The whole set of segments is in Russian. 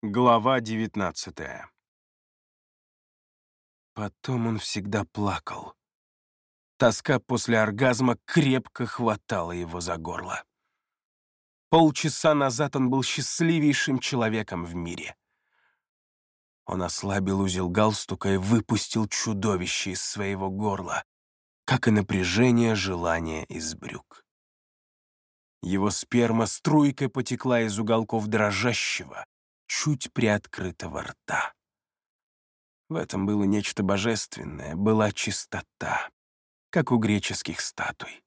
Глава 19 Потом он всегда плакал. Тоска после оргазма крепко хватала его за горло. Полчаса назад он был счастливейшим человеком в мире. Он ослабил узел галстука и выпустил чудовище из своего горла, как и напряжение желания из брюк. Его сперма струйкой потекла из уголков дрожащего, чуть приоткрытого рта. В этом было нечто божественное, была чистота, как у греческих статуй.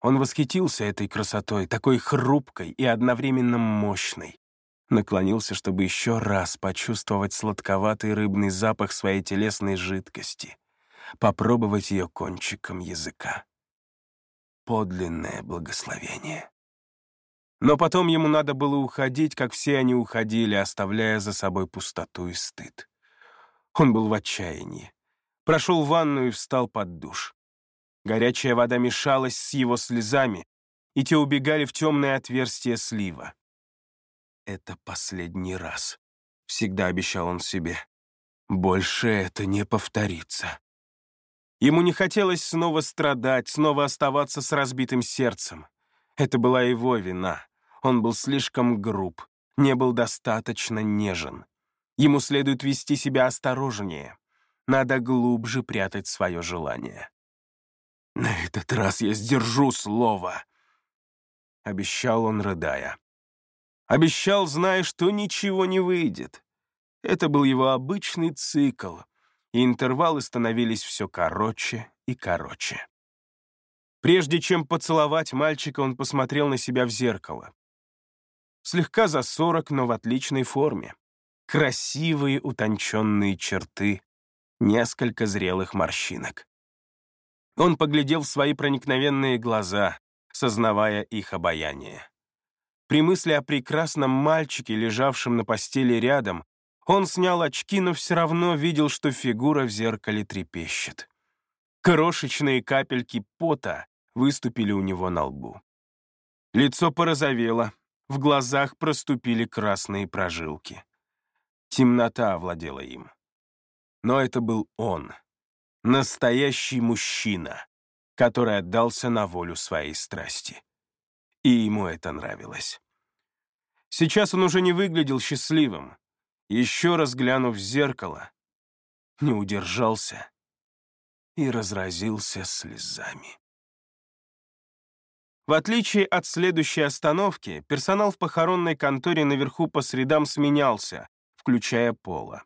Он восхитился этой красотой, такой хрупкой и одновременно мощной. Наклонился, чтобы еще раз почувствовать сладковатый рыбный запах своей телесной жидкости, попробовать ее кончиком языка. Подлинное благословение. Но потом ему надо было уходить, как все они уходили, оставляя за собой пустоту и стыд. Он был в отчаянии. Прошел в ванную и встал под душ. Горячая вода мешалась с его слезами, и те убегали в темное отверстие слива. «Это последний раз», — всегда обещал он себе. «Больше это не повторится». Ему не хотелось снова страдать, снова оставаться с разбитым сердцем. Это была его вина. Он был слишком груб, не был достаточно нежен. Ему следует вести себя осторожнее. Надо глубже прятать свое желание. «На этот раз я сдержу слово», — обещал он, рыдая. Обещал, зная, что ничего не выйдет. Это был его обычный цикл, и интервалы становились все короче и короче. Прежде чем поцеловать мальчика, он посмотрел на себя в зеркало. Слегка за сорок, но в отличной форме. Красивые утонченные черты, несколько зрелых морщинок. Он поглядел в свои проникновенные глаза, сознавая их обаяние. При мысли о прекрасном мальчике, лежавшем на постели рядом, он снял очки, но все равно видел, что фигура в зеркале трепещет. Крошечные капельки пота выступили у него на лбу. Лицо порозовело, в глазах проступили красные прожилки. Темнота овладела им. Но это был он, настоящий мужчина, который отдался на волю своей страсти. И ему это нравилось. Сейчас он уже не выглядел счастливым. Еще раз глянув в зеркало, не удержался и разразился слезами. В отличие от следующей остановки, персонал в похоронной конторе наверху по средам сменялся, включая Пола.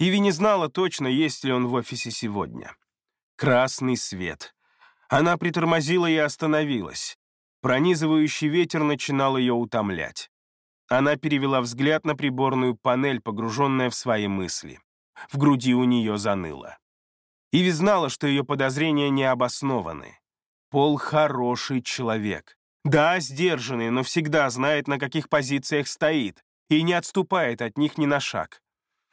Иви не знала точно, есть ли он в офисе сегодня. Красный свет. Она притормозила и остановилась. Пронизывающий ветер начинал ее утомлять. Она перевела взгляд на приборную панель, погруженная в свои мысли. В груди у нее заныло. Иви знала, что ее подозрения не обоснованы. Пол хороший человек. Да, сдержанный, но всегда знает, на каких позициях стоит, и не отступает от них ни на шаг.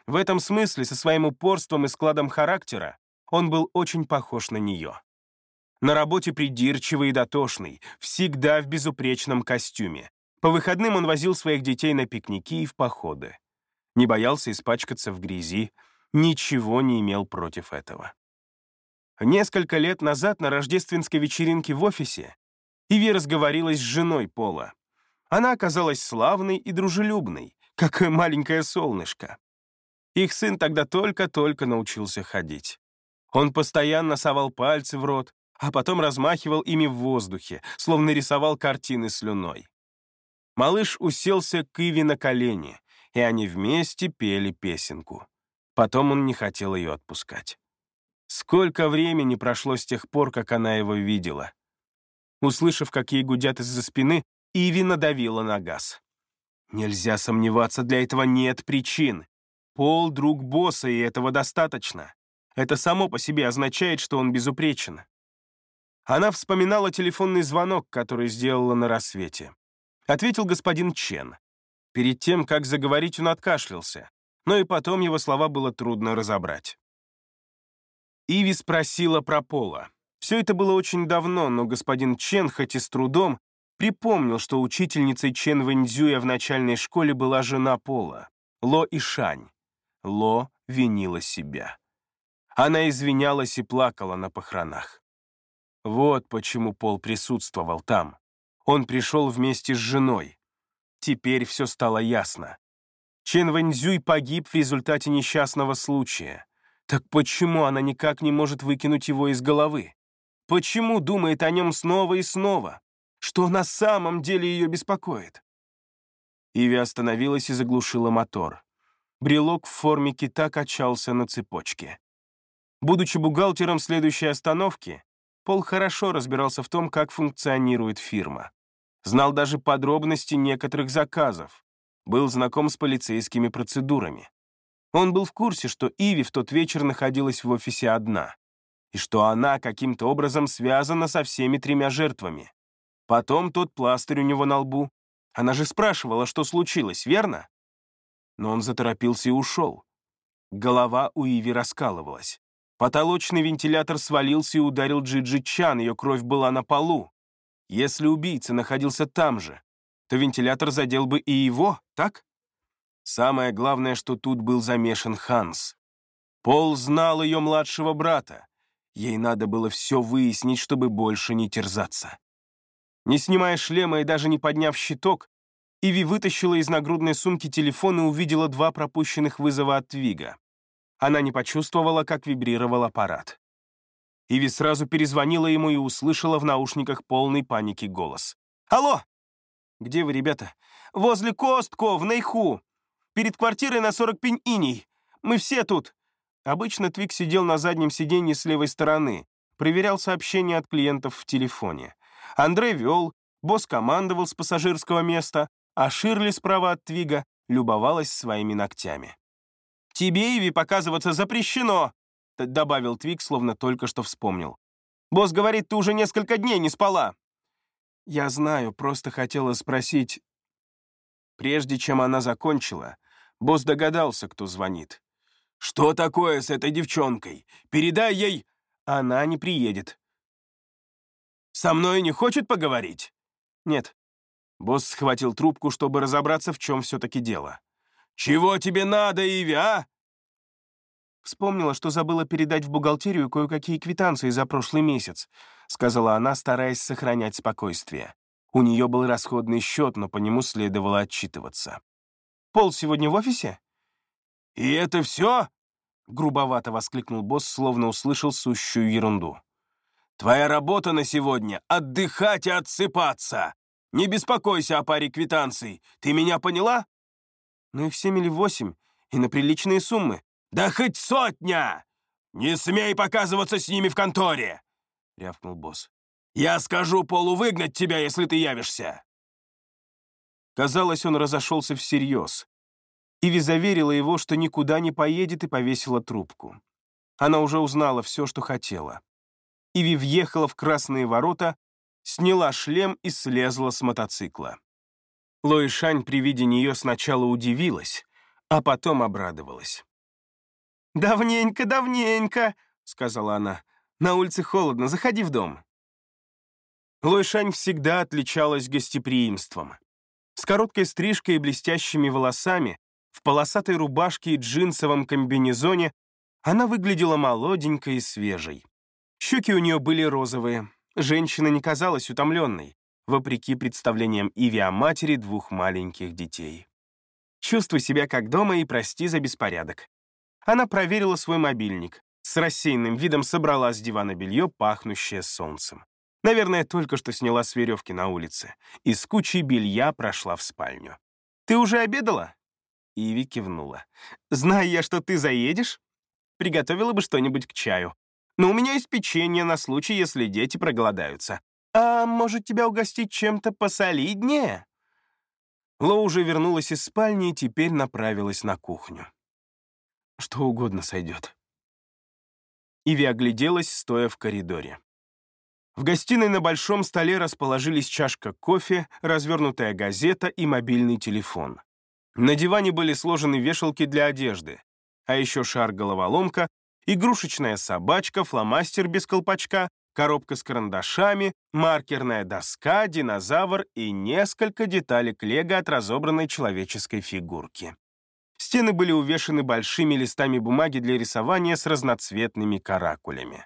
В этом смысле, со своим упорством и складом характера, он был очень похож на нее. На работе придирчивый и дотошный, всегда в безупречном костюме. По выходным он возил своих детей на пикники и в походы. Не боялся испачкаться в грязи, ничего не имел против этого. Несколько лет назад на рождественской вечеринке в офисе Иви разговорилась с женой Пола. Она оказалась славной и дружелюбной, как маленькое солнышко. Их сын тогда только-только научился ходить. Он постоянно совал пальцы в рот, а потом размахивал ими в воздухе, словно рисовал картины слюной. Малыш уселся к Иви на колени, и они вместе пели песенку. Потом он не хотел ее отпускать. Сколько времени прошло с тех пор, как она его видела. Услышав, какие гудят из-за спины, Иви надавила на газ. Нельзя сомневаться, для этого нет причин. Пол — друг босса, и этого достаточно. Это само по себе означает, что он безупречен. Она вспоминала телефонный звонок, который сделала на рассвете. Ответил господин Чен. Перед тем, как заговорить, он откашлялся, но и потом его слова было трудно разобрать. Иви спросила про Пола. Все это было очень давно, но господин Чен, хоть и с трудом, Припомнил, что учительницей Чен Вэньцзюя в начальной школе была жена Пола, Ло Ишань. Ло винила себя. Она извинялась и плакала на похоронах. Вот почему Пол присутствовал там. Он пришел вместе с женой. Теперь все стало ясно. Чен Вэньцзюй погиб в результате несчастного случая. Так почему она никак не может выкинуть его из головы? Почему думает о нем снова и снова? Что на самом деле ее беспокоит? Иви остановилась и заглушила мотор. Брелок в форме кита качался на цепочке. Будучи бухгалтером следующей остановки, Пол хорошо разбирался в том, как функционирует фирма. Знал даже подробности некоторых заказов. Был знаком с полицейскими процедурами. Он был в курсе, что Иви в тот вечер находилась в офисе одна, и что она каким-то образом связана со всеми тремя жертвами. Потом тот пластырь у него на лбу. Она же спрашивала, что случилось, верно? Но он заторопился и ушел. Голова у Иви раскалывалась. Потолочный вентилятор свалился и ударил Джиджи Чан, ее кровь была на полу. Если убийца находился там же, то вентилятор задел бы и его, так? Самое главное, что тут был замешан Ханс. Пол знал ее младшего брата. Ей надо было все выяснить, чтобы больше не терзаться. Не снимая шлема и даже не подняв щиток, Иви вытащила из нагрудной сумки телефон и увидела два пропущенных вызова от Твига. Она не почувствовала, как вибрировал аппарат. Иви сразу перезвонила ему и услышала в наушниках полный паники голос. «Алло! Где вы, ребята? Возле Костко, в Нейху. Перед квартирой на 40 пень иней. Мы все тут». Обычно Твик сидел на заднем сиденье с левой стороны, проверял сообщения от клиентов в телефоне. Андрей вел, босс командовал с пассажирского места, а Ширли справа от Твига любовалась своими ногтями. «Тебе, Иви, показываться запрещено!» — добавил Твик, словно только что вспомнил. «Босс говорит, ты уже несколько дней не спала!» «Я знаю, просто хотела спросить...» Прежде чем она закончила, босс догадался, кто звонит. «Что такое с этой девчонкой? Передай ей...» «Она не приедет». «Со мной не хочет поговорить?» «Нет». Босс схватил трубку, чтобы разобраться, в чем все-таки дело. «Чего тебе надо, Иви, а?» Вспомнила, что забыла передать в бухгалтерию кое-какие квитанции за прошлый месяц, сказала она, стараясь сохранять спокойствие. У нее был расходный счет, но по нему следовало отчитываться. «Пол сегодня в офисе?» «И это все?» — грубовато воскликнул босс, словно услышал сущую ерунду. «Твоя работа на сегодня — отдыхать и отсыпаться! Не беспокойся о паре квитанций, ты меня поняла?» Но их семь или восемь, и на приличные суммы. «Да хоть сотня! Не смей показываться с ними в конторе!» — рявкнул босс. «Я скажу Полу выгнать тебя, если ты явишься!» Казалось, он разошелся всерьез. Иви заверила его, что никуда не поедет, и повесила трубку. Она уже узнала все, что хотела. Иви въехала в красные ворота, сняла шлем и слезла с мотоцикла. Лоишань при виде нее сначала удивилась, а потом обрадовалась. «Давненько, давненько», — сказала она. «На улице холодно, заходи в дом». Лойшань всегда отличалась гостеприимством. С короткой стрижкой и блестящими волосами, в полосатой рубашке и джинсовом комбинезоне она выглядела молоденькой и свежей. Щеки у нее были розовые. Женщина не казалась утомленной вопреки представлениям Иви о матери двух маленьких детей. Чувствуй себя как дома и прости за беспорядок. Она проверила свой мобильник. С рассеянным видом собрала с дивана белье, пахнущее солнцем. Наверное, только что сняла с веревки на улице. И с кучей белья прошла в спальню. «Ты уже обедала?» Иви кивнула. «Зная я, что ты заедешь, приготовила бы что-нибудь к чаю. Но у меня есть печенье на случай, если дети проголодаются. «А может, тебя угостить чем-то посолиднее?» Ло уже вернулась из спальни и теперь направилась на кухню. Что угодно сойдет. Иви огляделась, стоя в коридоре. В гостиной на большом столе расположились чашка кофе, развернутая газета и мобильный телефон. На диване были сложены вешалки для одежды, а еще шар-головоломка, игрушечная собачка, фломастер без колпачка, коробка с карандашами, маркерная доска, динозавр и несколько деталек лего от разобранной человеческой фигурки. Стены были увешаны большими листами бумаги для рисования с разноцветными каракулями.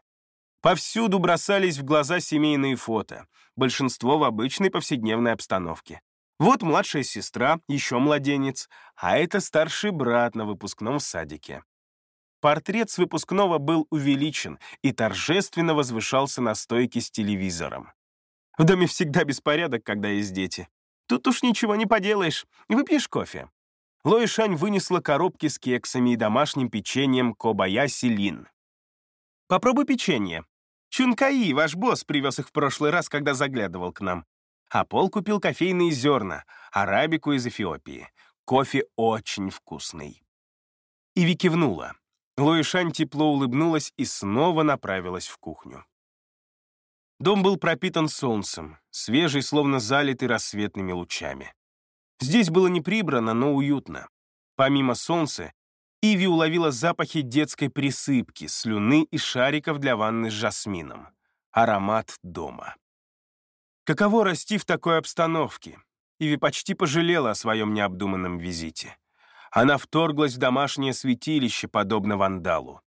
Повсюду бросались в глаза семейные фото, большинство в обычной повседневной обстановке. Вот младшая сестра, еще младенец, а это старший брат на выпускном садике. Портрет с выпускного был увеличен и торжественно возвышался на стойке с телевизором. В доме всегда беспорядок, когда есть дети. Тут уж ничего не поделаешь. Выпьешь кофе. Лои Шань вынесла коробки с кексами и домашним печеньем Кобаяси Лин. «Попробуй печенье. Чункаи, ваш босс, привез их в прошлый раз, когда заглядывал к нам. А Пол купил кофейные зерна, арабику из Эфиопии. Кофе очень вкусный». Иви кивнула. Лои Шань тепло улыбнулась и снова направилась в кухню. Дом был пропитан солнцем, свежий, словно залитый рассветными лучами. Здесь было не прибрано, но уютно. Помимо солнца, Иви уловила запахи детской присыпки, слюны и шариков для ванны с жасмином. Аромат дома. Каково расти в такой обстановке? Иви почти пожалела о своем необдуманном визите. Она вторглась в домашнее святилище, подобно вандалу.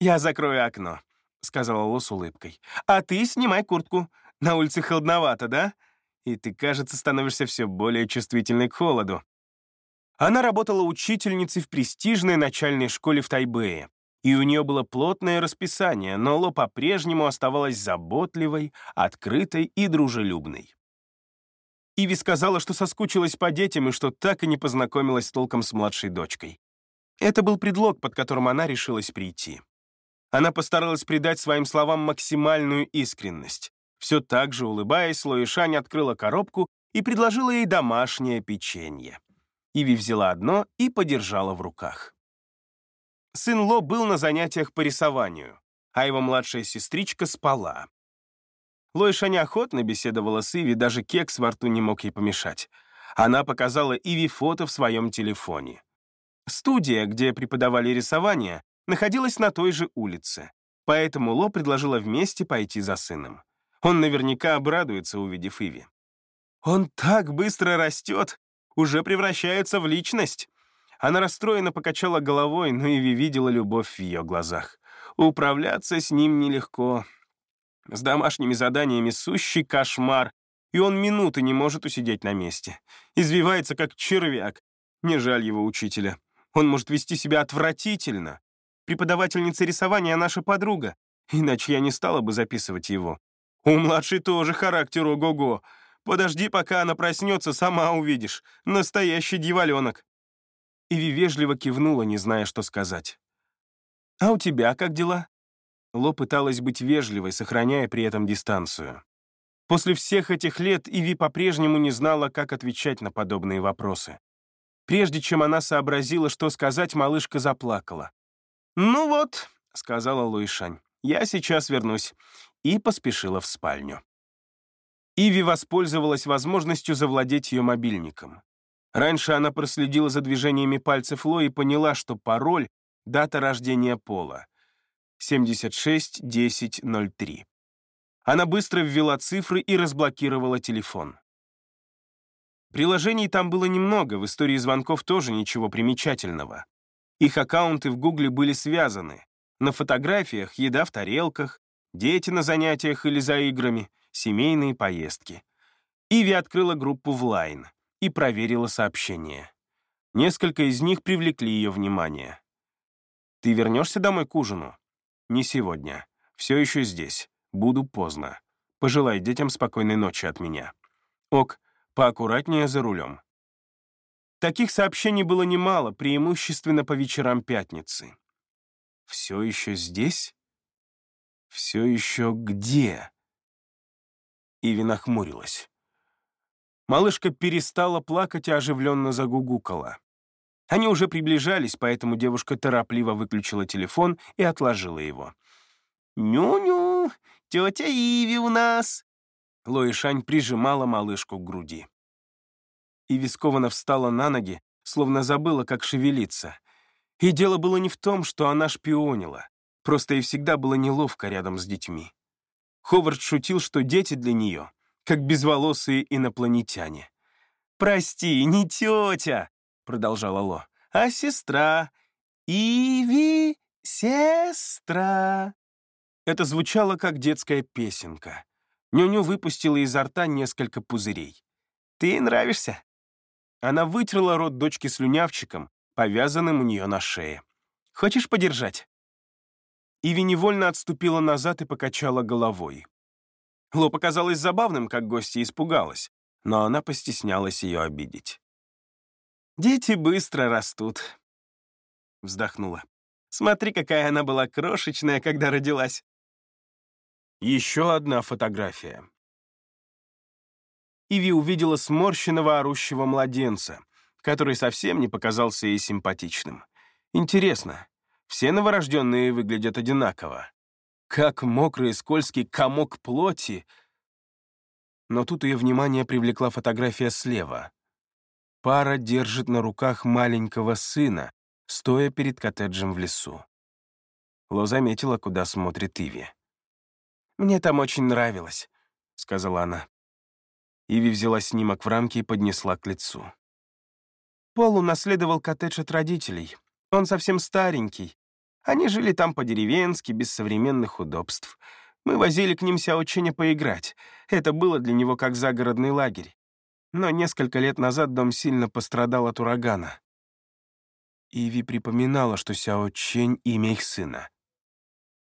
«Я закрою окно», — сказала Ло с улыбкой. «А ты снимай куртку. На улице холодновато, да? и ты, кажется, становишься все более чувствительной к холоду. Она работала учительницей в престижной начальной школе в Тайбэе, и у нее было плотное расписание, но Ло по-прежнему оставалась заботливой, открытой и дружелюбной. Иви сказала, что соскучилась по детям и что так и не познакомилась толком с младшей дочкой. Это был предлог, под которым она решилась прийти. Она постаралась придать своим словам максимальную искренность. Все так же, улыбаясь, Лоишань открыла коробку и предложила ей домашнее печенье. Иви взяла одно и подержала в руках. Сын Ло был на занятиях по рисованию, а его младшая сестричка спала. Лойша неохотно беседовала с Иви, даже кекс во рту не мог ей помешать. Она показала Иви фото в своем телефоне. Студия, где преподавали рисование, находилась на той же улице, поэтому Ло предложила вместе пойти за сыном. Он наверняка обрадуется, увидев Иви. «Он так быстро растет, уже превращается в личность». Она расстроенно покачала головой, но Иви видела любовь в ее глазах. Управляться с ним нелегко. С домашними заданиями сущий кошмар, и он минуты не может усидеть на месте. Извивается, как червяк. Не жаль его учителя. Он может вести себя отвратительно. Преподавательница рисования наша подруга, иначе я не стала бы записывать его. У младшей тоже характер ого-го. Подожди, пока она проснется, сама увидишь. Настоящий дьяволенок». Иви вежливо кивнула, не зная, что сказать. «А у тебя как дела?» Ло пыталась быть вежливой, сохраняя при этом дистанцию. После всех этих лет Иви по-прежнему не знала, как отвечать на подобные вопросы. Прежде чем она сообразила, что сказать, малышка заплакала. «Ну вот», — сказала Луишань, — «я сейчас вернусь и поспешила в спальню. Иви воспользовалась возможностью завладеть ее мобильником. Раньше она проследила за движениями пальцев Ло и поняла, что пароль — дата рождения Пола — 761003. Она быстро ввела цифры и разблокировала телефон. Приложений там было немного, в истории звонков тоже ничего примечательного. Их аккаунты в Гугле были связаны. На фотографиях еда в тарелках, дети на занятиях или за играми, семейные поездки. Иви открыла группу в Лайн и проверила сообщения. Несколько из них привлекли ее внимание. «Ты вернешься домой к ужину?» «Не сегодня. Все еще здесь. Буду поздно. Пожелай детям спокойной ночи от меня. Ок, поаккуратнее за рулем». Таких сообщений было немало, преимущественно по вечерам пятницы. «Все еще здесь?» все еще где?» Иви нахмурилась. Малышка перестала плакать и оживленно загугукала. Они уже приближались, поэтому девушка торопливо выключила телефон и отложила его. «Ню-ню, тетя Иви у нас!» Лоишань прижимала малышку к груди. Иви скованно встала на ноги, словно забыла, как шевелиться. И дело было не в том, что она шпионила. Просто и всегда было неловко рядом с детьми. Ховард шутил, что дети для нее как безволосые инопланетяне. «Прости, не тетя», — продолжала Ло, — «а сестра. Иви, сестра». Это звучало как детская песенка. Нюню выпустила изо рта несколько пузырей. «Ты нравишься?» Она вытерла рот дочки слюнявчиком, повязанным у нее на шее. «Хочешь подержать?» Иви невольно отступила назад и покачала головой. Ло показалось забавным, как гостья испугалась, но она постеснялась ее обидеть. «Дети быстро растут», — вздохнула. «Смотри, какая она была крошечная, когда родилась». Еще одна фотография. Иви увидела сморщенного орущего младенца, который совсем не показался ей симпатичным. Интересно, все новорожденные выглядят одинаково как мокрый скользкий комок плоти. Но тут ее внимание привлекла фотография слева. Пара держит на руках маленького сына, стоя перед коттеджем в лесу. Ло заметила, куда смотрит Иви. «Мне там очень нравилось», — сказала она. Иви взяла снимок в рамке и поднесла к лицу. Пол унаследовал коттедж от родителей. Он совсем старенький, они жили там по-деревенски, без современных удобств. Мы возили к ним Сяоченя поиграть. Это было для него как загородный лагерь. Но несколько лет назад дом сильно пострадал от урагана. Иви припоминала, что Сяо Чень — имя их сына.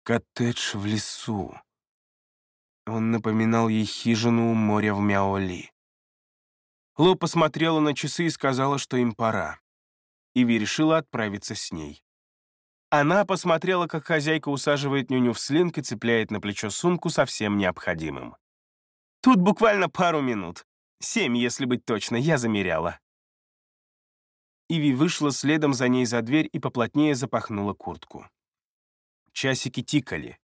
Коттедж в лесу. Он напоминал ей хижину у моря в Мяоли. Ло посмотрела на часы и сказала, что им пора. Иви решила отправиться с ней. Она посмотрела, как хозяйка усаживает нюню в слинг и цепляет на плечо сумку со всем необходимым. «Тут буквально пару минут. Семь, если быть точно, я замеряла». Иви вышла следом за ней за дверь и поплотнее запахнула куртку. Часики тикали.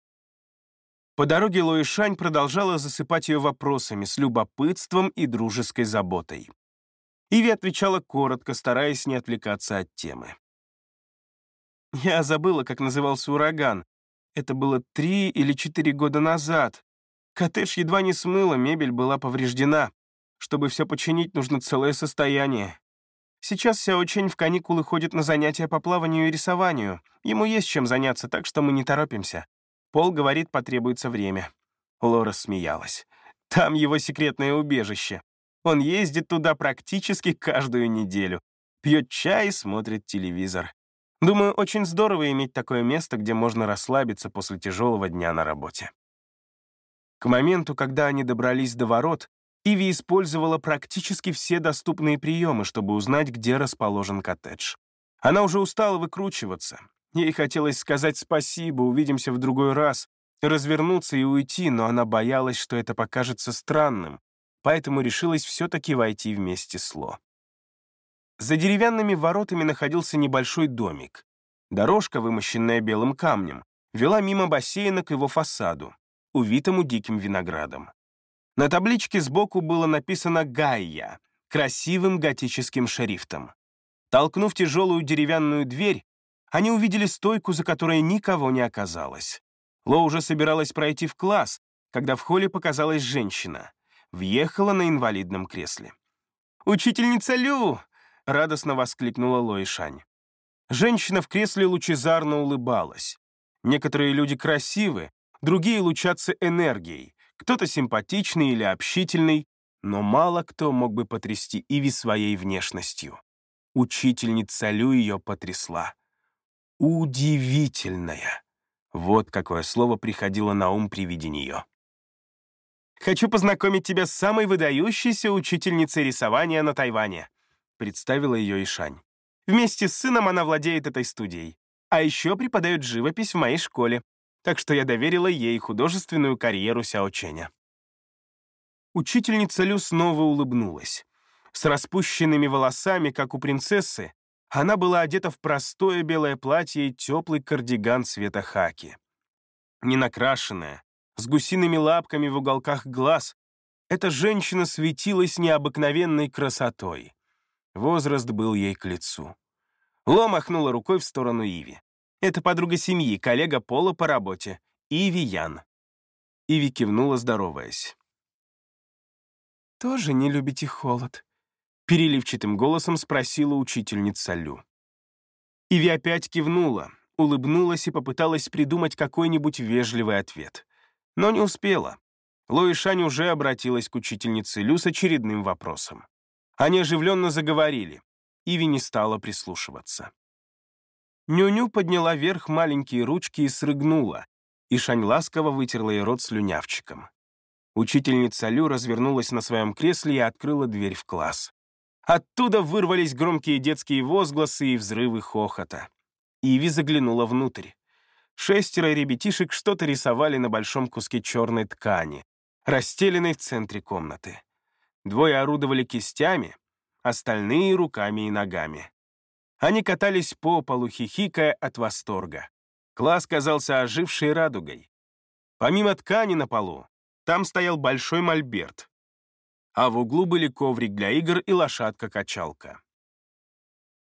По дороге Лои Шань продолжала засыпать ее вопросами с любопытством и дружеской заботой. Иви отвечала коротко, стараясь не отвлекаться от темы. Я забыла, как назывался ураган. Это было три или четыре года назад. Коттедж едва не смыло, мебель была повреждена. Чтобы все починить, нужно целое состояние. Сейчас Сяо Чень в каникулы ходит на занятия по плаванию и рисованию. Ему есть чем заняться, так что мы не торопимся. Пол говорит, потребуется время. Лора смеялась. Там его секретное убежище. Он ездит туда практически каждую неделю. Пьет чай смотрит телевизор. Думаю, очень здорово иметь такое место, где можно расслабиться после тяжелого дня на работе. К моменту, когда они добрались до ворот, Иви использовала практически все доступные приемы, чтобы узнать, где расположен коттедж. Она уже устала выкручиваться. Ей хотелось сказать спасибо, увидимся в другой раз, развернуться и уйти, но она боялась, что это покажется странным, поэтому решилась все-таки войти вместе с Ло. За деревянными воротами находился небольшой домик. Дорожка, вымощенная белым камнем, вела мимо бассейна к его фасаду, увитому диким виноградом. На табличке сбоку было написано «Гайя» красивым готическим шрифтом. Толкнув тяжелую деревянную дверь, они увидели стойку, за которой никого не оказалось. Ло уже собиралась пройти в класс, когда в холле показалась женщина. Въехала на инвалидном кресле. «Учительница Лю!» Радостно воскликнула Лои Шань. Женщина в кресле лучезарно улыбалась. Некоторые люди красивы, другие лучатся энергией, кто-то симпатичный или общительный, но мало кто мог бы потрясти Иви своей внешностью. Учительница Лю ее потрясла. Удивительная. Вот какое слово приходило на ум при виде нее. «Хочу познакомить тебя с самой выдающейся учительницей рисования на Тайване», представила ее Ишань. Вместе с сыном она владеет этой студией. А еще преподает живопись в моей школе, так что я доверила ей художественную карьеру Сяоченя. Учительница Лю снова улыбнулась. С распущенными волосами, как у принцессы, она была одета в простое белое платье и теплый кардиган цвета хаки. Ненакрашенная, с гусиными лапками в уголках глаз, эта женщина светилась необыкновенной красотой. Возраст был ей к лицу. Ло махнула рукой в сторону Иви. Это подруга семьи, коллега Пола по работе. Иви Ян. Иви кивнула, здороваясь. «Тоже не любите холод?» Переливчатым голосом спросила учительница Лю. Иви опять кивнула, улыбнулась и попыталась придумать какой-нибудь вежливый ответ. Но не успела. Лои Шань уже обратилась к учительнице Лю с очередным вопросом. Они оживленно заговорили. Иви не стала прислушиваться. Нюню подняла вверх маленькие ручки и срыгнула, и Шань ласково вытерла ей рот слюнявчиком. Учительница Лю развернулась на своем кресле и открыла дверь в класс. Оттуда вырвались громкие детские возгласы и взрывы хохота. Иви заглянула внутрь. Шестеро ребятишек что-то рисовали на большом куске черной ткани, расстеленной в центре комнаты. Двое орудовали кистями, остальные — руками и ногами. Они катались по полу, хихикая от восторга. Класс казался ожившей радугой. Помимо ткани на полу, там стоял большой мольберт, а в углу были коврик для игр и лошадка-качалка.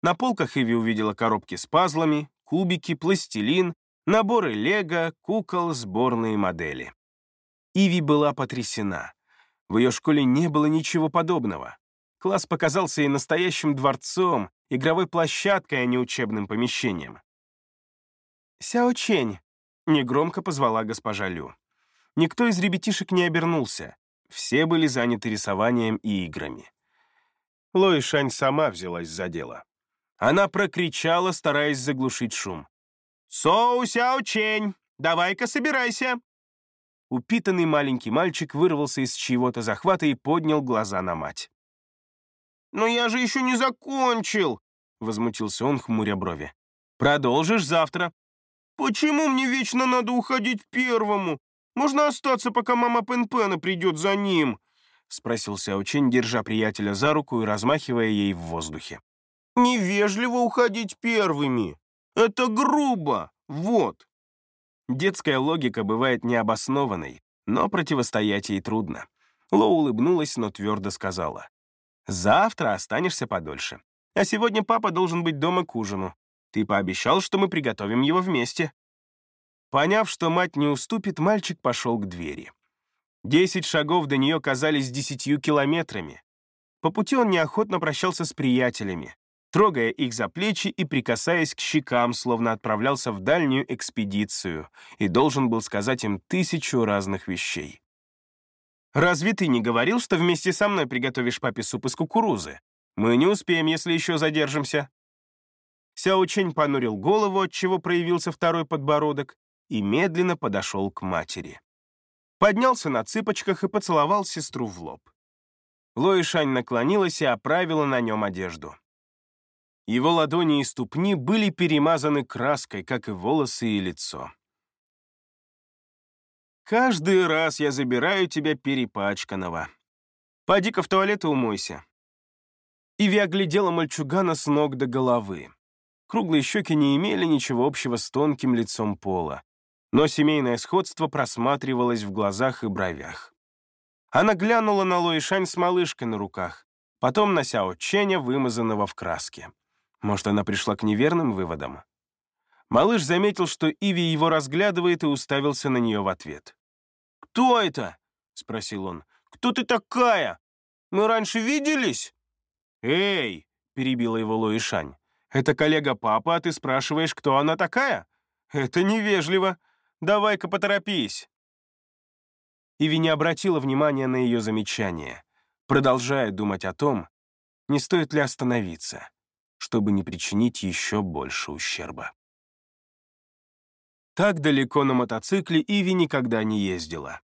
На полках Иви увидела коробки с пазлами, кубики, пластилин, наборы лего, кукол, сборные модели. Иви была потрясена. В ее школе не было ничего подобного. Класс показался ей настоящим дворцом, игровой площадкой, а не учебным помещением. «Сяо Чень», — негромко позвала госпожа Лю. Никто из ребятишек не обернулся. Все были заняты рисованием и играми. Лои Шань сама взялась за дело. Она прокричала, стараясь заглушить шум. «Соу Сяо Чень, давай-ка собирайся!» Упитанный маленький мальчик вырвался из чьего-то захвата и поднял глаза на мать. «Но я же еще не закончил!» — возмутился он, хмуря брови. «Продолжишь завтра». «Почему мне вечно надо уходить первому? Можно остаться, пока мама Пен-Пена придет за ним?» — спросил Сяочень, держа приятеля за руку и размахивая ей в воздухе. «Невежливо уходить первыми. Это грубо. Вот». Детская логика бывает необоснованной, но противостоять ей трудно. Ло улыбнулась, но твердо сказала. «Завтра останешься подольше. А сегодня папа должен быть дома к ужину. Ты пообещал, что мы приготовим его вместе». Поняв, что мать не уступит, мальчик пошел к двери. Десять шагов до нее казались десятью километрами. По пути он неохотно прощался с приятелями, трогая их за плечи и прикасаясь к щекам, словно отправлялся в дальнюю экспедицию и должен был сказать им тысячу разных вещей. «Разве ты не говорил, что вместе со мной приготовишь папе суп из кукурузы? Мы не успеем, если еще задержимся». Сяо Чень понурил голову, отчего проявился второй подбородок, и медленно подошел к матери. Поднялся на цыпочках и поцеловал сестру в лоб. Лои Шань наклонилась и оправила на нем одежду. Его ладони и ступни были перемазаны краской, как и волосы и лицо. «Каждый раз я забираю тебя перепачканного. Пойди-ка в туалет и умойся». Иви оглядела мальчугана с ног до головы. Круглые щеки не имели ничего общего с тонким лицом пола но семейное сходство просматривалось в глазах и бровях. Она глянула на Лоишань с малышкой на руках, потом на Сяо Ченя, вымазанного в краске. Может, она пришла к неверным выводам? Малыш заметил, что Иви его разглядывает и уставился на нее в ответ. «Кто это?» — спросил он. «Кто ты такая? Мы раньше виделись?» «Эй!» — перебила его Лоишань. «Это коллега папа, а ты спрашиваешь, кто она такая? Это невежливо. Давай-ка поторопись!» Иви не обратила внимания на ее замечание, продолжая думать о том, не стоит ли остановиться, чтобы не причинить еще больше ущерба. Так далеко на мотоцикле Иви никогда не ездила.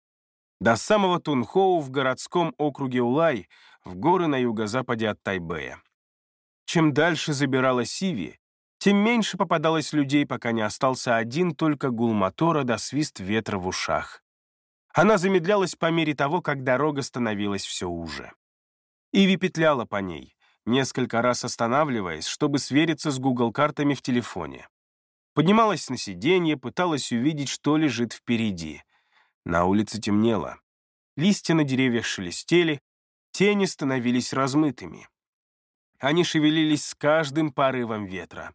До самого Тунхоу в городском округе Улай, в горы на юго-западе от Тайбэя. Чем дальше забиралась Иви, тем меньше попадалось людей, пока не остался один только гул мотора да свист ветра в ушах. Она замедлялась по мере того, как дорога становилась все уже. Иви петляла по ней, несколько раз останавливаясь, чтобы свериться с Google-картами в телефоне. Поднималась на сиденье, пыталась увидеть, что лежит впереди. На улице темнело. Листья на деревьях шелестели, тени становились размытыми. Они шевелились с каждым порывом ветра.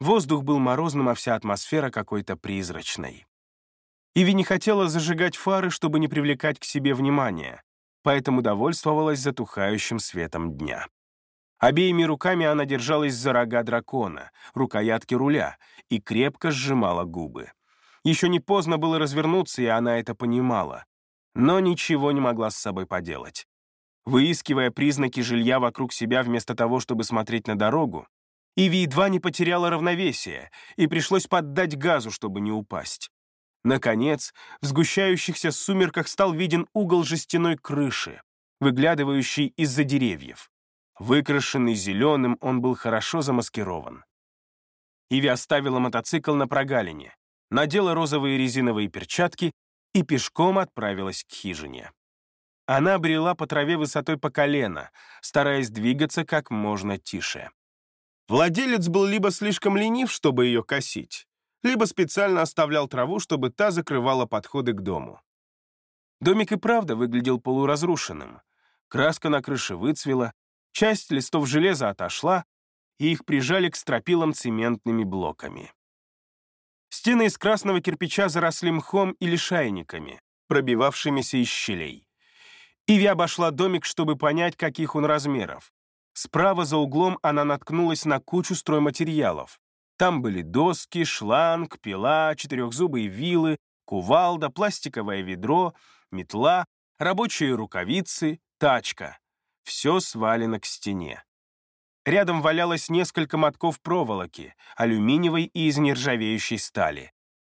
Воздух был морозным, а вся атмосфера какой-то призрачной. Иви не хотела зажигать фары, чтобы не привлекать к себе внимания, поэтому довольствовалась затухающим светом дня. Обеими руками она держалась за рога дракона, рукоятки руля, и крепко сжимала губы. Еще не поздно было развернуться, и она это понимала, но ничего не могла с собой поделать. Выискивая признаки жилья вокруг себя вместо того, чтобы смотреть на дорогу, Иви едва не потеряла равновесие, и пришлось поддать газу, чтобы не упасть. Наконец, в сгущающихся сумерках стал виден угол жестяной крыши, выглядывающий из-за деревьев. Выкрашенный зеленым, он был хорошо замаскирован. Иви оставила мотоцикл на прогалине, надела розовые резиновые перчатки и пешком отправилась к хижине. Она брела по траве высотой по колено, стараясь двигаться как можно тише. Владелец был либо слишком ленив, чтобы ее косить, либо специально оставлял траву, чтобы та закрывала подходы к дому. Домик и правда выглядел полуразрушенным. Краска на крыше выцвела, часть листов железа отошла, и их прижали к стропилам цементными блоками. Стены из красного кирпича заросли мхом или шайниками, пробивавшимися из щелей. Иви обошла домик, чтобы понять, каких он размеров. Справа за углом она наткнулась на кучу стройматериалов. Там были доски, шланг, пила, четырехзубые вилы, кувалда, пластиковое ведро, метла, рабочие рукавицы, тачка. Все свалено к стене. Рядом валялось несколько мотков проволоки, алюминиевой и из нержавеющей стали.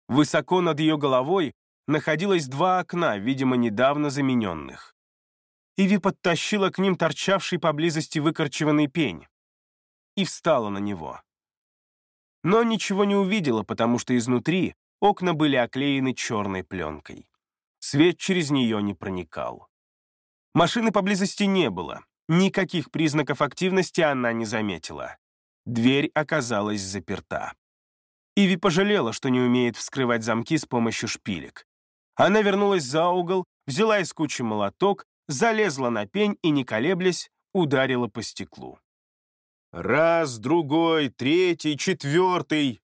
Высоко над ее головой находилось два окна, видимо, недавно замененных. Иви подтащила к ним торчавший поблизости выкорчеванный пень и встала на него. Но ничего не увидела, потому что изнутри окна были оклеены черной пленкой. Свет через нее не проникал. Машины поблизости не было, Никаких признаков активности она не заметила. Дверь оказалась заперта. Иви пожалела, что не умеет вскрывать замки с помощью шпилек. Она вернулась за угол, взяла из кучи молоток, залезла на пень и, не колеблясь, ударила по стеклу. Раз, другой, третий, четвертый.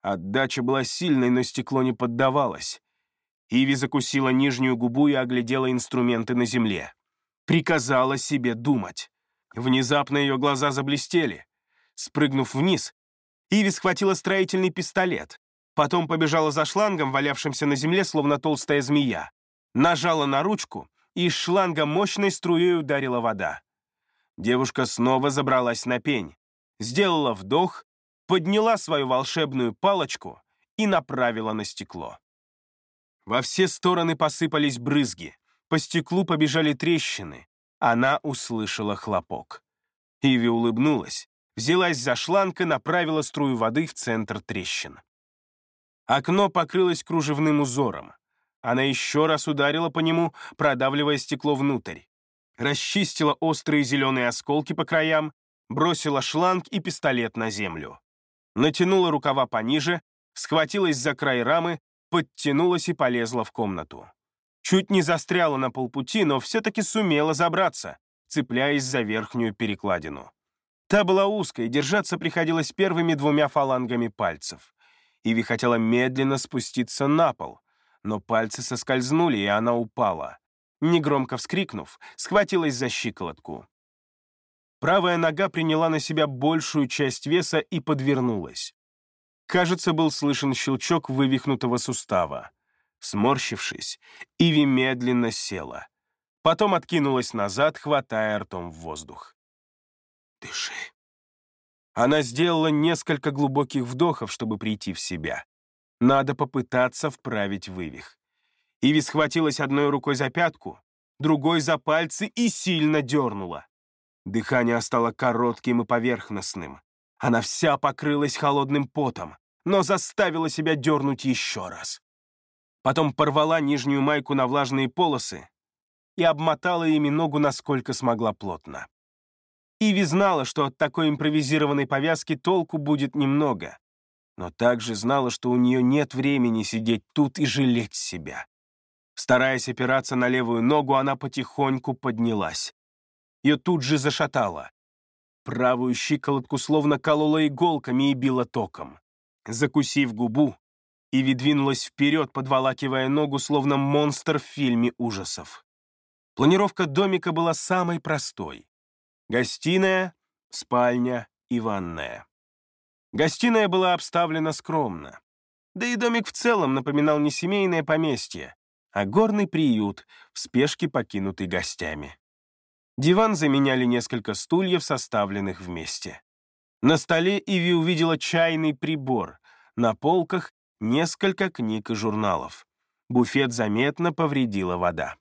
Отдача была сильной, но стекло не поддавалось. Иви закусила нижнюю губу и оглядела инструменты на земле приказала себе думать. Внезапно ее глаза заблестели. Спрыгнув вниз, Иви схватила строительный пистолет, потом побежала за шлангом, валявшимся на земле, словно толстая змея, нажала на ручку, и из шланга мощной струей ударила вода. Девушка снова забралась на пень, сделала вдох, подняла свою волшебную палочку и направила на стекло. Во все стороны посыпались брызги. По стеклу побежали трещины. Она услышала хлопок. Иви улыбнулась, взялась за шланг и направила струю воды в центр трещин. Окно покрылось кружевным узором. Она еще раз ударила по нему, продавливая стекло внутрь. Расчистила острые зеленые осколки по краям, бросила шланг и пистолет на землю. Натянула рукава пониже, схватилась за край рамы, подтянулась и полезла в комнату. Чуть не застряла на полпути, но все-таки сумела забраться, цепляясь за верхнюю перекладину. Та была узкой, держаться приходилось первыми двумя фалангами пальцев. Иви хотела медленно спуститься на пол, но пальцы соскользнули, и она упала. Негромко вскрикнув, схватилась за щиколотку. Правая нога приняла на себя большую часть веса и подвернулась. Кажется, был слышен щелчок вывихнутого сустава. Сморщившись, Иви медленно села. Потом откинулась назад, хватая ртом в воздух. «Дыши». Она сделала несколько глубоких вдохов, чтобы прийти в себя. Надо попытаться вправить вывих. Иви схватилась одной рукой за пятку, другой за пальцы и сильно дернула. Дыхание стало коротким и поверхностным. Она вся покрылась холодным потом, но заставила себя дернуть еще раз. Потом порвала нижнюю майку на влажные полосы и обмотала ими ногу насколько смогла плотно. Иви знала, что от такой импровизированной повязки толку будет немного, но также знала, что у нее нет времени сидеть тут и жалеть себя. Стараясь опираться на левую ногу, она потихоньку поднялась. Ее тут же зашатало. Правую щиколотку словно колола иголками и била током. Закусив губу, Иви двинулась вперед, подволакивая ногу, словно монстр в фильме ужасов. Планировка домика была самой простой. Гостиная, спальня и ванная. Гостиная была обставлена скромно. Да и домик в целом напоминал не семейное поместье, а горный приют, в спешке покинутый гостями. Диван заменяли несколько стульев, составленных вместе. На столе Иви увидела чайный прибор, на полках несколько книг и журналов. Буфет заметно повредила вода.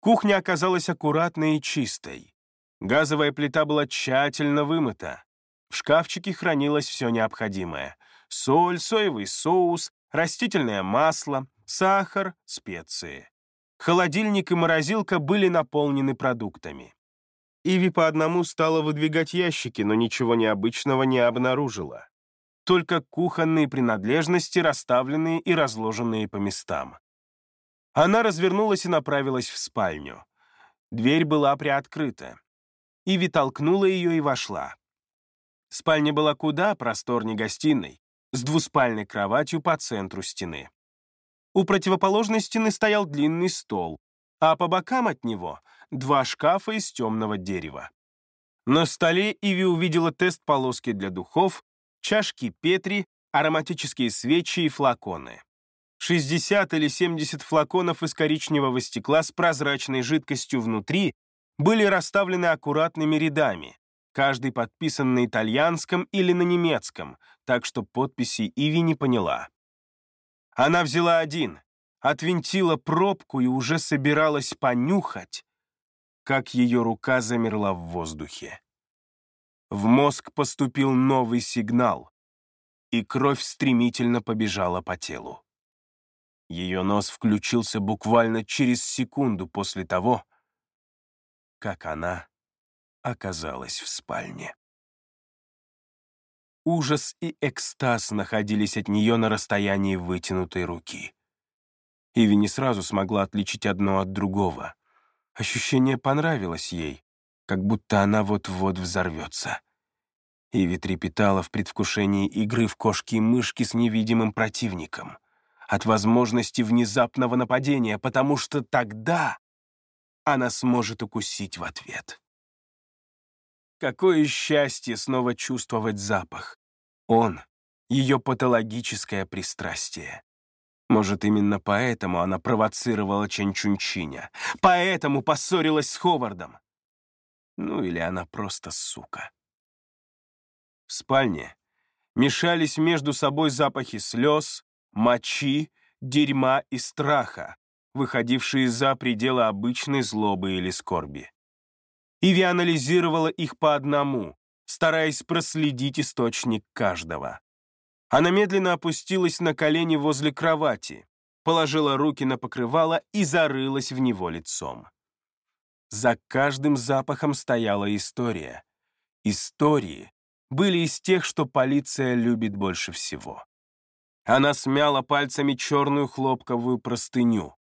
Кухня оказалась аккуратной и чистой. Газовая плита была тщательно вымыта. В шкафчике хранилось все необходимое. Соль, соевый соус, растительное масло, сахар, специи. Холодильник и морозилка были наполнены продуктами. Иви по одному стала выдвигать ящики, но ничего необычного не обнаружила. Только кухонные принадлежности, расставленные и разложенные по местам. Она развернулась и направилась в спальню. Дверь была приоткрыта. Иви толкнула ее и вошла. Спальня была куда просторнее гостиной, с двуспальной кроватью по центру стены. У противоположной стены стоял длинный стол, а по бокам от него — два шкафа из темного дерева. На столе Иви увидела тест полоски для духов, чашки Петри, ароматические свечи и флаконы. 60 или 70 флаконов из коричневого стекла с прозрачной жидкостью внутри были расставлены аккуратными рядами, каждый подписан на итальянском или на немецком, так что подписи Иви не поняла. Она взяла один, отвинтила пробку и уже собиралась понюхать, как ее рука замерла в воздухе. В мозг поступил новый сигнал, и кровь стремительно побежала по телу. Ее нос включился буквально через секунду после того, как она оказалась в спальне. Ужас и экстаз находились от нее на расстоянии вытянутой руки. Иви не сразу смогла отличить одно от другого. Ощущение понравилось ей, как будто она вот-вот взорвется. Иви трепетала в предвкушении игры в кошки и мышки с невидимым противником — от возможности внезапного нападения, потому что тогда она сможет укусить в ответ. Какое счастье снова чувствовать запах. Он — ее патологическое пристрастие. Может, именно поэтому она провоцировала Чанчунчиня, поэтому поссорилась с Ховардом. Ну или она просто сука. В спальне мешались между собой запахи слез, мочи, дерьма и страха, выходившие за пределы обычной злобы или скорби. Иви анализировала их по одному, стараясь проследить источник каждого. Она медленно опустилась на колени возле кровати, положила руки на покрывало и зарылась в него лицом. За каждым запахом стояла история. Истории были из тех, что полиция любит больше всего. Она смяла пальцами черную хлопковую простыню,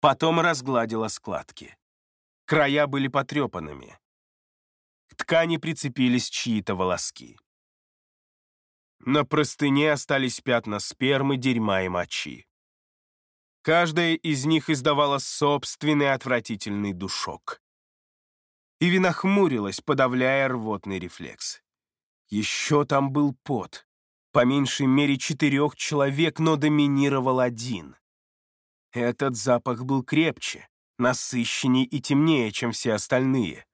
потом разгладила складки. Края были потрепанными. К ткани прицепились чьи-то волоски. На простыне остались пятна спермы, дерьма и мочи. Каждая из них издавала собственный отвратительный душок. Иви нахмурилась, подавляя рвотный рефлекс. Еще там был пот. По меньшей мере четырех человек, но доминировал один. Этот запах был крепче, насыщенней и темнее, чем все остальные.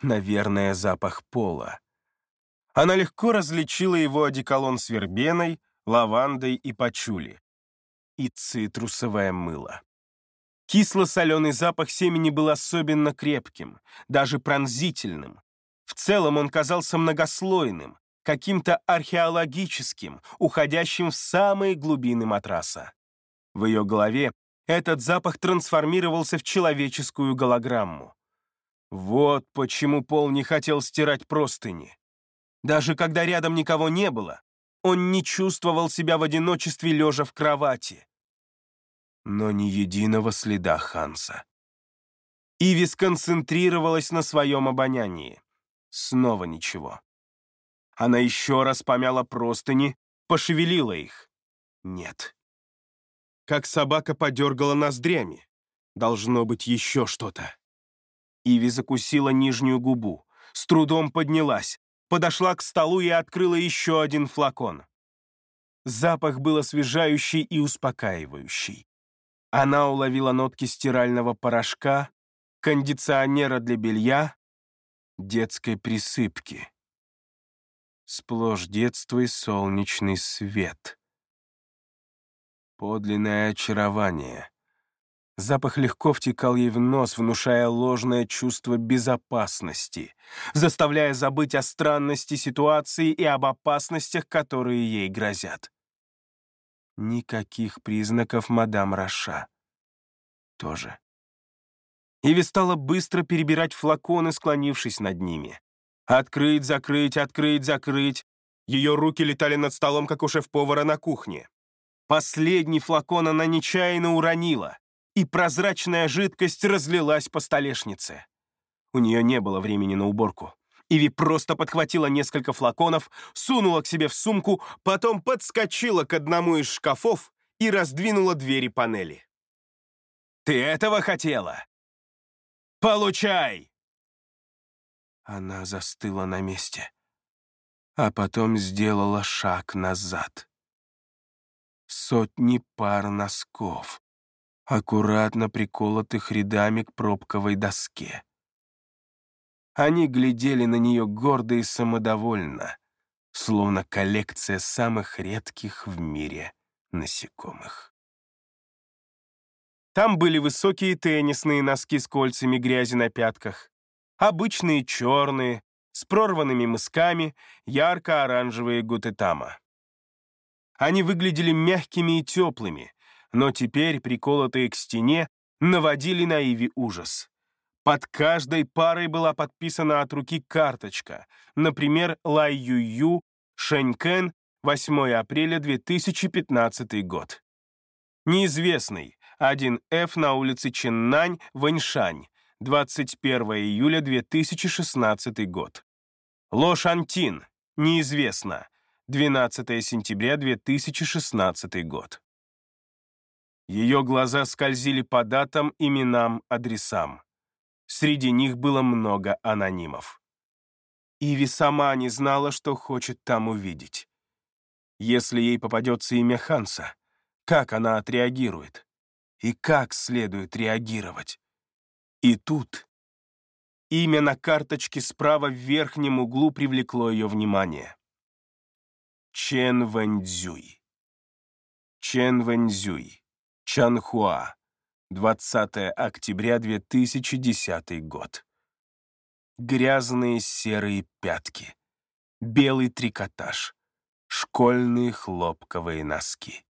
Наверное, запах пола. Она легко различила его одеколон с вербеной, лавандой и пачули. И цитрусовое мыло. Кисло-соленый запах семени был особенно крепким, даже пронзительным. В целом он казался многослойным, каким-то археологическим, уходящим в самые глубины матраса. В ее голове этот запах трансформировался в человеческую голограмму. Вот почему Пол не хотел стирать простыни. Даже когда рядом никого не было, он не чувствовал себя в одиночестве, лежа в кровати. Но ни единого следа Ханса. Иви сконцентрировалась на своем обонянии. Снова ничего. Она еще раз помяла простыни, пошевелила их. нет. Как собака подергала ноздрями. Должно быть еще что-то. Иви закусила нижнюю губу, с трудом поднялась, подошла к столу и открыла еще один флакон. Запах был освежающий и успокаивающий. Она уловила нотки стирального порошка, кондиционера для белья, детской присыпки. Сплошь детство и солнечный свет. Подлинное очарование. Запах легко втекал ей в нос, внушая ложное чувство безопасности, заставляя забыть о странности ситуации и об опасностях, которые ей грозят. Никаких признаков мадам Раша. Тоже. Иви стала быстро перебирать флаконы, склонившись над ними. Открыть, закрыть, открыть, закрыть. Ее руки летали над столом, как у шеф-повара на кухне. Последний флакон она нечаянно уронила, и прозрачная жидкость разлилась по столешнице. У нее не было времени на уборку. Иви просто подхватила несколько флаконов, сунула к себе в сумку, потом подскочила к одному из шкафов и раздвинула двери панели. «Ты этого хотела? Получай!» Она застыла на месте, а потом сделала шаг назад. Сотни пар носков, аккуратно приколотых рядами к пробковой доске. Они глядели на нее гордо и самодовольно, словно коллекция самых редких в мире насекомых. Там были высокие теннисные носки с кольцами грязи на пятках, обычные черные, с прорванными мысками, ярко-оранжевые гутетама. Они выглядели мягкими и теплыми, но теперь, приколотые к стене, наводили на Иви ужас. Под каждой парой была подписана от руки карточка, например, Лай Юю, Шэнькен, 8 апреля 2015 год. Неизвестный, 1F на улице Ченнань, Вэньшань, 21 июля 2016 год. Ло Шантин, неизвестно, 12 сентября 2016 год. Ее глаза скользили по датам, именам, адресам. Среди них было много анонимов. Иви сама не знала, что хочет там увидеть. Если ей попадется имя Ханса, как она отреагирует? И как следует реагировать? И тут имя на карточке справа в верхнем углу привлекло ее внимание. Чен Вэньцзюй. Чен Вэньцзюй. Чанхуа. 20 октября 2010 год. Грязные серые пятки, белый трикотаж, школьные хлопковые носки.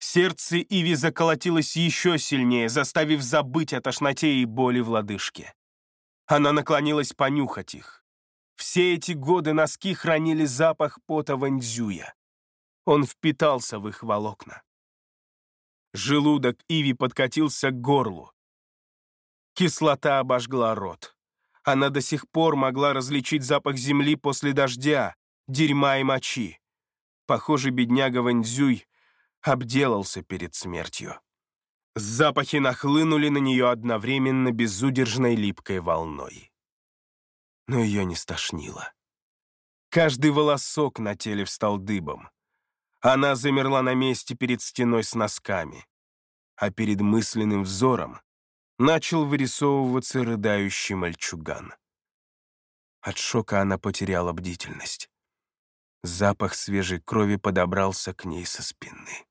Сердце Иви заколотилось еще сильнее, заставив забыть о тошноте и боли в лодыжке. Она наклонилась понюхать их. Все эти годы носки хранили запах пота Ванзюя. Он впитался в их волокна. Желудок Иви подкатился к горлу. Кислота обожгла рот. Она до сих пор могла различить запах земли после дождя, дерьма и мочи. Похоже, бедняга Ванзюй обделался перед смертью. Запахи нахлынули на нее одновременно безудержной липкой волной. Но ее не стошнило. Каждый волосок на теле встал дыбом. Она замерла на месте перед стеной с носками, а перед мысленным взором начал вырисовываться рыдающий мальчуган. От шока она потеряла бдительность. Запах свежей крови подобрался к ней со спины.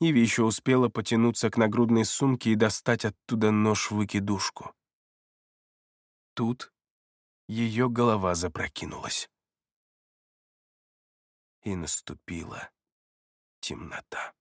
Иви еще успела потянуться к нагрудной сумке и достать оттуда нож-выкидушку. Тут ее голова запрокинулась и наступила темнота.